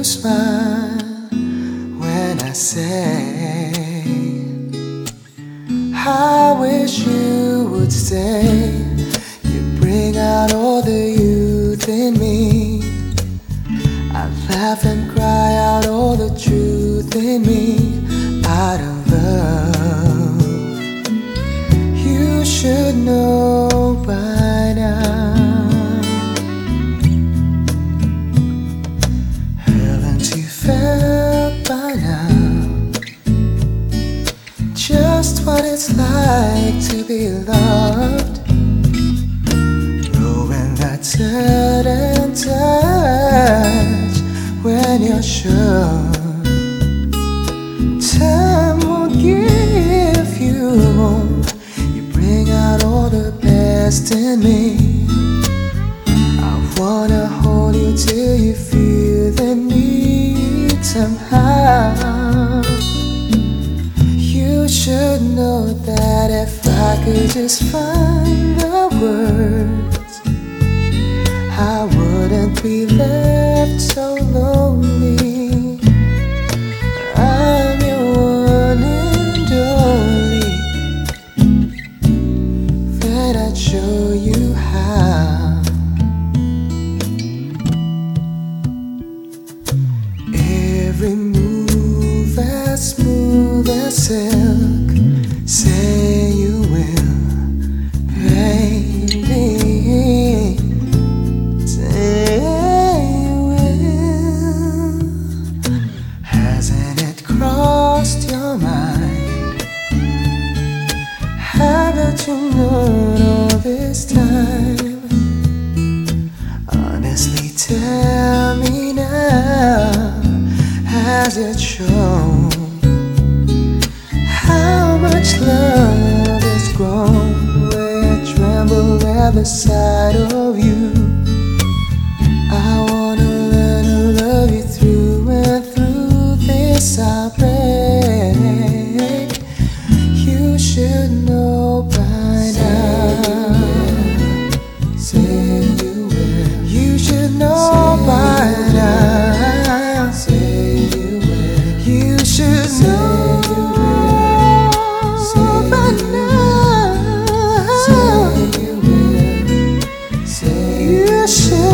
you smile when I say, I wish you would stay. You bring out all the youth in me. I laugh and cry out all the truth in me out of be loved? Knowing that certain touch when you're sure time won't give you more. You bring out all the best in me. I wanna hold you till you feel the need somehow. You should know that if I could just find the words, I wouldn't be left so lonely. I'm your one and only. That I'd show you how. Every move as smooth as silk. All this time? Honestly, tell me now, has it shown how much love has grown? Where I tremble at the sight of you. Say you